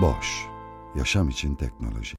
Boş, yaşam için teknoloji.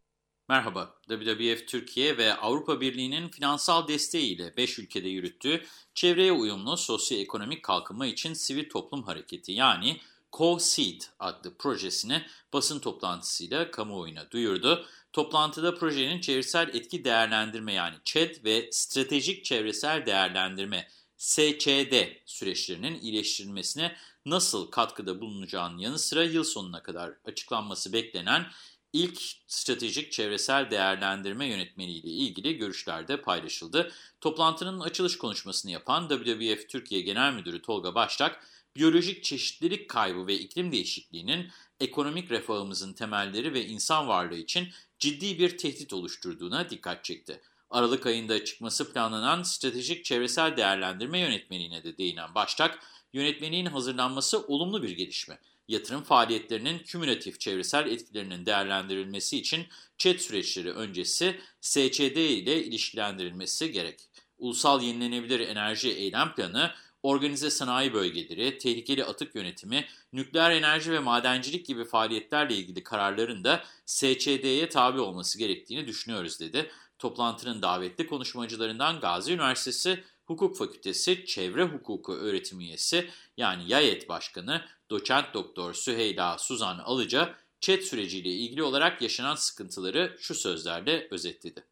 Merhaba, WWF Türkiye ve Avrupa Birliği'nin finansal desteğiyle 5 ülkede yürüttüğü çevreye uyumlu sosyoekonomik kalkınma için sivil toplum hareketi yani Co-Seed adlı projesini basın toplantısıyla kamuoyuna duyurdu. Toplantıda projenin çevresel etki değerlendirme yani ÇED ve stratejik çevresel değerlendirme SÇD süreçlerinin iyileştirilmesine nasıl katkıda bulunacağının yanı sıra yıl sonuna kadar açıklanması beklenen ilk stratejik çevresel değerlendirme yönetmeliği ile ilgili görüşler de paylaşıldı. Toplantının açılış konuşmasını yapan WWF Türkiye Genel Müdürü Tolga Baştak, biyolojik çeşitlilik kaybı ve iklim değişikliğinin ekonomik refahımızın temelleri ve insan varlığı için ciddi bir tehdit oluşturduğuna dikkat çekti. Aralık ayında çıkması planlanan stratejik çevresel değerlendirme yönetmeliğine de değinen Baştak, yönetmeliğin hazırlanması olumlu bir gelişme. Yatırım faaliyetlerinin kümülatif çevresel etkilerinin değerlendirilmesi için ÇED süreçleri öncesi SÇD ile ilişkilendirilmesi gerek. Ulusal Yenilenebilir Enerji Eylem Planı, organize sanayi bölgeleri, tehlikeli atık yönetimi, nükleer enerji ve madencilik gibi faaliyetlerle ilgili kararların da SÇD'ye tabi olması gerektiğini düşünüyoruz dedi. Toplantının davetli konuşmacılarından Gazi Üniversitesi Hukuk Fakültesi Çevre Hukuku Öğretim Üyesi yani YAYET Başkanı Doçent Doktor Süheyla Suzan Alıca, ÇED süreciyle ilgili olarak yaşanan sıkıntıları şu sözlerle özetledi.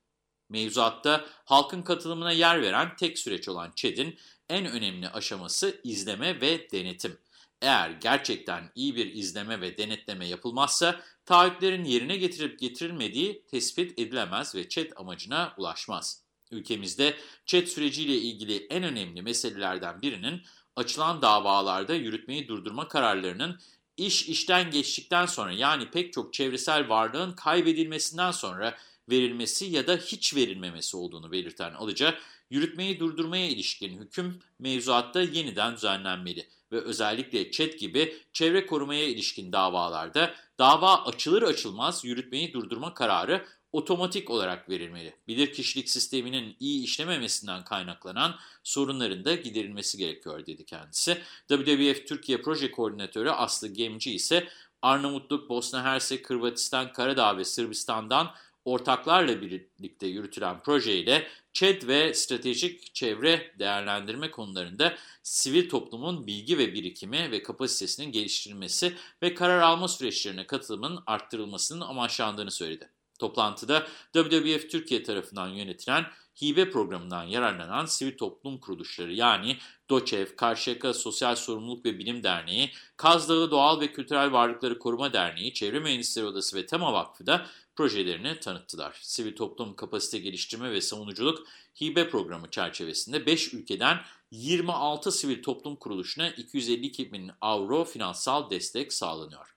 Mevzuatta halkın katılımına yer veren tek süreç olan ÇED'in en önemli aşaması izleme ve denetim. Eğer gerçekten iyi bir izleme ve denetleme yapılmazsa taahhütlerin yerine getirip getirilmediği tespit edilemez ve ÇED amacına ulaşmaz. Ülkemizde ÇED süreciyle ilgili en önemli meselelerden birinin açılan davalarda yürütmeyi durdurma kararlarının iş işten geçtikten sonra yani pek çok çevresel varlığın kaybedilmesinden sonra verilmesi ya da hiç verilmemesi olduğunu belirten alıcı, yürütmeyi durdurmaya ilişkin hüküm mevzuatta yeniden düzenlenmeli ve özellikle ÇED gibi çevre korumaya ilişkin davalarda dava açılır açılmaz yürütmeyi durdurma kararı otomatik olarak verilmeli. Bilirkişilik sisteminin iyi işlememesinden kaynaklanan sorunların da giderilmesi gerekiyor dedi kendisi. WWF Türkiye Proje Koordinatörü Aslı Gemci ise Arnavutluk, Bosna Hersek, Hırvatistan, Karadağ ve Sırbistan'dan ortaklarla birlikte yürütülen projeyle ÇED ve stratejik çevre değerlendirme konularında sivil toplumun bilgi ve birikimi ve kapasitesinin geliştirilmesi ve karar alma süreçlerine katılımın arttırılmasının amaçlandığını söyledi. Toplantıda WWF Türkiye tarafından yönetilen hibe programından yararlanan sivil toplum kuruluşları yani DOÇEV, Karşıyaka Sosyal Sorumluluk ve Bilim Derneği, Kaz Dağı Doğal ve Kültürel Varlıkları Koruma Derneği, Çevre Mühendisleri Odası ve Tema Vakfı da projelerini tanıttılar. Sivil toplum kapasite geliştirme ve savunuculuk hibe programı çerçevesinde 5 ülkeden 26 sivil toplum kuruluşuna 252 bin avro finansal destek sağlanıyor.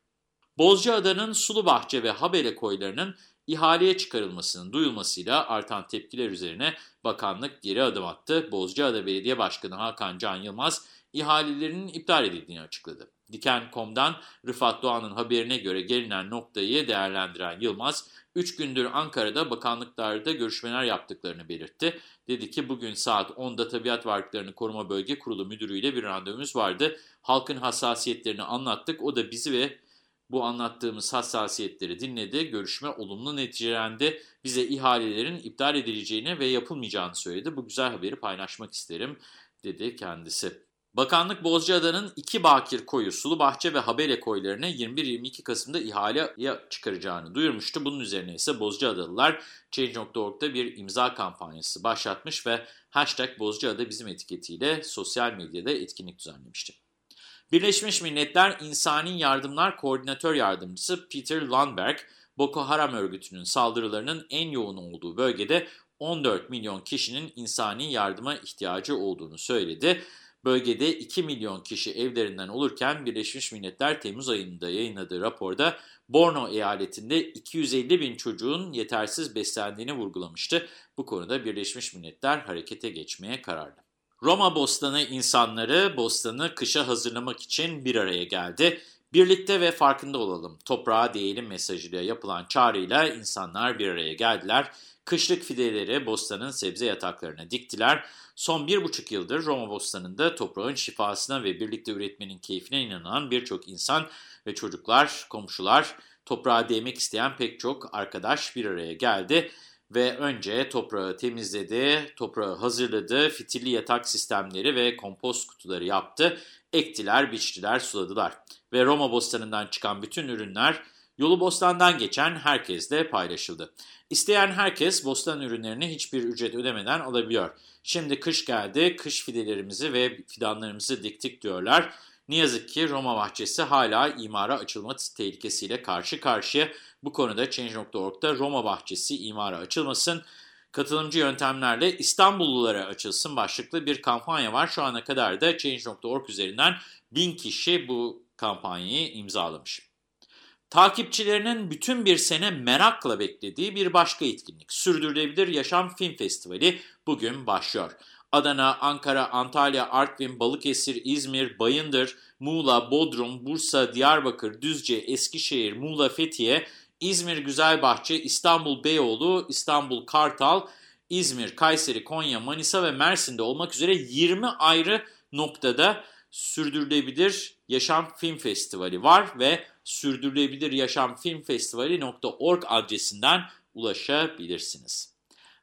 Bozcaada'nın Sulubahçe ve Habele koylarının ihaleye çıkarılmasının duyulmasıyla artan tepkiler üzerine bakanlık geri adım attı. Bozcaada Belediye Başkanı Hakan Can Yılmaz ihalelerinin iptal edildiğini açıkladı. Diken.com'dan Rıfat Doğan'ın haberine göre gelinen noktayı değerlendiren Yılmaz, 3 gündür Ankara'da bakanlıklarda görüşmeler yaptıklarını belirtti. Dedi ki bugün saat 10'da Tabiat Varlıklarını Koruma Bölge Kurulu Müdürü'yle bir randevumuz vardı. Halkın hassasiyetlerini anlattık. O da bizi ve bu anlattığımız hassasiyetleri dinledi. Görüşme olumlu neticelendi. Bize ihalelerin iptal edileceğini ve yapılmayacağını söyledi. Bu güzel haberi paylaşmak isterim dedi kendisi. Bakanlık Bozcaada'nın iki bakir koyu Sulu Bahçe ve Habele koylarını 21-22 Kasım'da ihaleye çıkaracağını duyurmuştu. Bunun üzerine ise Bozcaadalılar Change.org'da bir imza kampanyası başlatmış ve hashtag Bozcaada bizim etiketiyle sosyal medyada etkinlik düzenlemişti. Birleşmiş Milletler İnsani Yardımlar Koordinatör Yardımcısı Peter Lundberg, Boko Haram örgütünün saldırılarının en yoğun olduğu bölgede 14 milyon kişinin insani yardıma ihtiyacı olduğunu söyledi. Bölgede 2 milyon kişi evlerinden olurken Birleşmiş Milletler Temmuz ayında yayınladığı raporda Borno eyaletinde 250 bin çocuğun yetersiz beslendiğini vurgulamıştı. Bu konuda Birleşmiş Milletler harekete geçmeye kararlı. Roma Bostanı insanları bostanı kışa hazırlamak için bir araya geldi. Birlikte ve farkında olalım, toprağa değelim mesajıyla yapılan çağrıyla insanlar bir araya geldiler. Kışlık fideleri bostanın sebze yataklarına diktiler. Son bir buçuk yıldır Roma Bostanı'nda toprağın şifasına ve birlikte üretmenin keyfine inanan birçok insan ve çocuklar, komşular, toprağa değmek isteyen pek çok arkadaş bir araya geldi ve önce toprağı temizledi, toprağı hazırladı, fitilli yatak sistemleri ve kompost kutuları yaptı, ektiler, biçtiler, suladılar. Ve Roma bostanından çıkan bütün ürünler yolu bostandan geçen herkesle paylaşıldı. İsteyen herkes bostan ürünlerini hiçbir ücret ödemeden alabiliyor. Şimdi kış geldi, kış fidelerimizi ve fidanlarımızı diktik diyorlar. Ne yazık ki Roma bahçesi hala imara açılma tehlikesiyle karşı karşıya. Bu konuda Change.org'da Roma bahçesi imara açılmasın, katılımcı yöntemlerle İstanbullulara açılsın başlıklı bir kampanya var. Şu ana kadar da Change.org üzerinden bin kişi bu kampanyayı imzalamış. Takipçilerinin bütün bir sene merakla beklediği bir başka etkinlik, Sürdürülebilir Yaşam Film Festivali bugün başlıyor. Adana, Ankara, Antalya, Artvin, Balıkesir, İzmir, Bayındır, Muğla, Bodrum, Bursa, Diyarbakır, Düzce, Eskişehir, Muğla, Fethiye, İzmir, Güzelbahçe, İstanbul, Beyoğlu, İstanbul, Kartal, İzmir, Kayseri, Konya, Manisa ve Mersin'de olmak üzere 20 ayrı noktada Sürdürülebilir Yaşam Film Festivali var ve Sürdürülebilir Yaşam Film Festivali.org adresinden ulaşabilirsiniz.